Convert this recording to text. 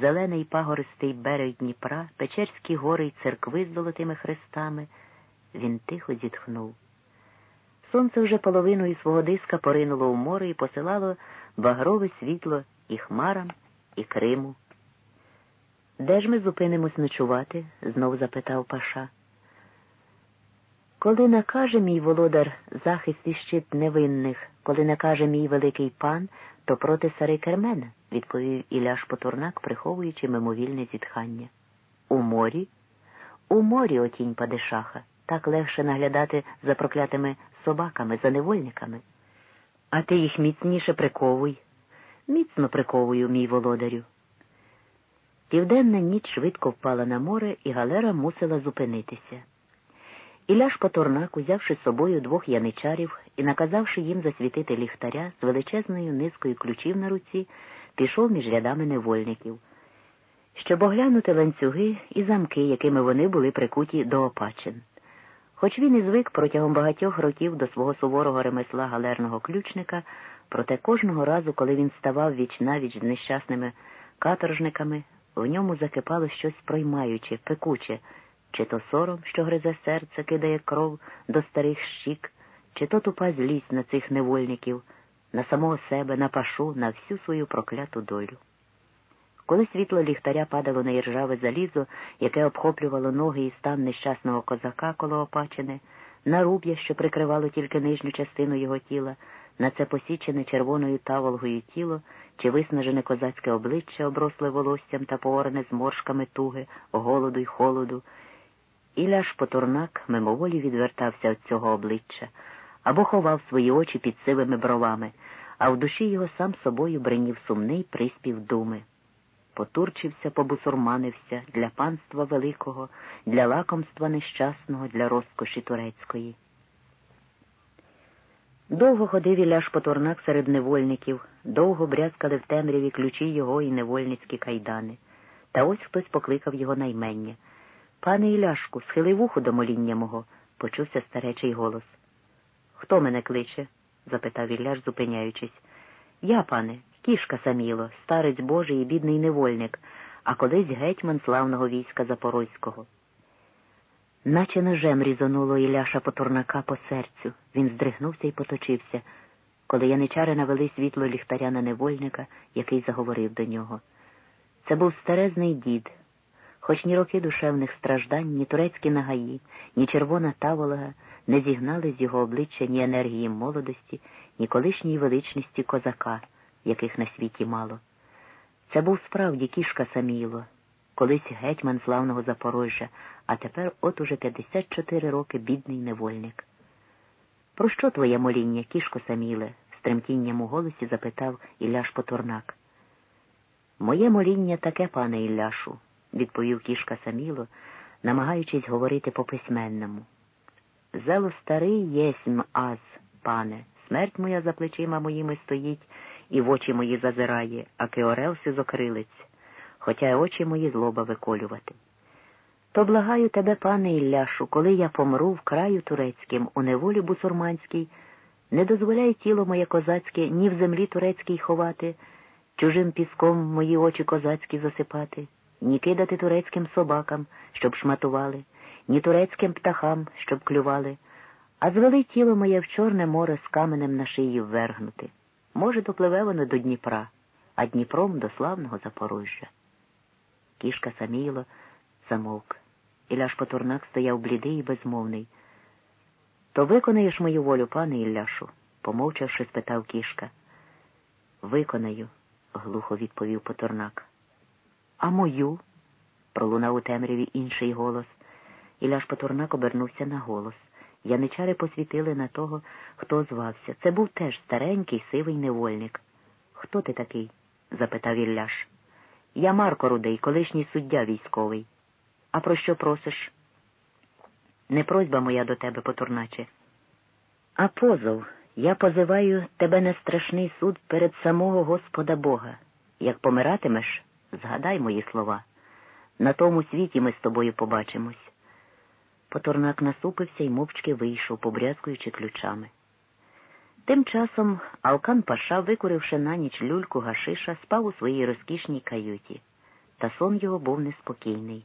зелений пагористий берег Дніпра, Печерські гори й церкви з золотими хрестами, він тихо зітхнув. Сонце вже половиною свого диска поринуло у море і посилало багрове світло і хмарам, і Криму. Де ж ми зупинимось ночувати? знов запитав Паша. Коли накаже мій володар захист і щит невинних, коли накаже мій великий пан, то проти цари Кермена, відповів Іляш Потурнак, приховуючи мимовільне зітхання. У морі? У морі, отінь падишаха, так легше наглядати за проклятими собаками, за невольниками. А ти їх міцніше приковуй. Міцно приковую, мій володарю. Південна ніч швидко впала на море, і галера мусила зупинитися. Іляш Потурнак, узявши з собою двох яничарів і наказавши їм засвітити ліхтаря з величезною низкою ключів на руці, пішов між рядами невольників, щоб оглянути ланцюги і замки, якими вони були прикуті до опачин. Хоч він і звик протягом багатьох років до свого суворого ремесла галерного ключника, проте кожного разу, коли він ставав віч навіч з нещасними каторжниками, в ньому закипало щось проймаюче, пекуче, чи то сором, що гризе серце, кидає кров до старих щік, чи то тупа злість на цих невольників, на самого себе, на пашу, на всю свою прокляту долю. Коли світло ліхтаря падало на іржаве залізо, яке обхоплювало ноги і стан нещасного козака коло опачини, на руб'я, що прикривало тільки нижню частину його тіла, на це посічене червоною таволгою тіло чи виснажене козацьке обличчя, обросле волоссям та поорене зморшками туги, голоду й холоду, Іляш Потурнак мимоволі відвертався від цього обличчя або ховав свої очі під сивими бровами, а в душі його сам собою бринів сумний приспів думи. Потурчився, побусурманився для панства великого, для лакомства нещасного, для розкоші турецької. Довго ходив Іляш Потурнак серед невольників, довго брязкали в темряві ключі його і невольницькі кайдани. Та ось хтось покликав його наймення. Пане Іляшку, схили вуху до моління мого, почувся старечий голос. Хто мене кличе? запитав Ілляш, зупиняючись. Я, пане, кішка Саміло, старець Божий і бідний невольник, а колись гетьман славного війська Запорозького. Наче ножем різонуло Іляша Потурнака по серцю. Він здригнувся і поточився, коли яничари навели світло ліхтаря на невольника, який заговорив до нього. Це був старезний дід, хоч ні роки душевних страждань, ні турецькі нагаї, ні червона таволога не зігнали з його обличчя ні енергії молодості, ні колишньої величності козака, яких на світі мало. Це був справді кішка Саміло, колись гетьман славного Запорожжя, а тепер от уже 54 роки бідний невольник. Про що твоє моління, кішко Саміле? з тремтінням у голосі запитав Ілляш Потурнак. Моє моління таке, пане Ілляшу відповів кішка Саміло, намагаючись говорити по письменному. Зело старий єсмь аз, пане, смерть моя за плечима моїми стоїть і в очі мої зазирає, а Кеорел сизокрилець, хоча очі мої злоба виколювати. То благаю тебе, пане Ілляшу, коли я помру в краю турецьким, у неволі бусурманській, не дозволяй тіло моє козацьке ні в землі турецькій ховати, чужим піском мої очі козацькі засипати ні кидати турецьким собакам, щоб шматували, ні турецьким птахам, щоб клювали, а звели тіло моє в Чорне море з каменем на шиї ввергнути. Може, допливе воно до Дніпра, а Дніпром до славного Запорожжя. Кішка саміло замовк. Ілляш Потурнак стояв блідий і безмовний. То виконаєш мою волю, пане Ілляшу? помовчавши, спитав кішка. Виконаю, глухо відповів Потурнак. А мою? пролунав у темряві інший голос. Іляш Патурнак обернувся на голос. Яничари посвітили на того, хто звався. Це був теж старенький сивий невольник. Хто ти такий? запитав Ілляш. Я Марко Рудий, колишній суддя військовий. А про що просиш? Не просьба моя до тебе, Потурначе. А позов. Я позиваю тебе на страшний суд перед самого Господа Бога. Як помиратимеш, Згадай мої слова. На тому світі ми з тобою побачимось. Поторнак насупився і мовчки вийшов, побрязкуючи ключами. Тим часом Алкан Паша, викуривши на ніч люльку гашиша, спав у своїй розкішній каюті. та сон його був неспокійний.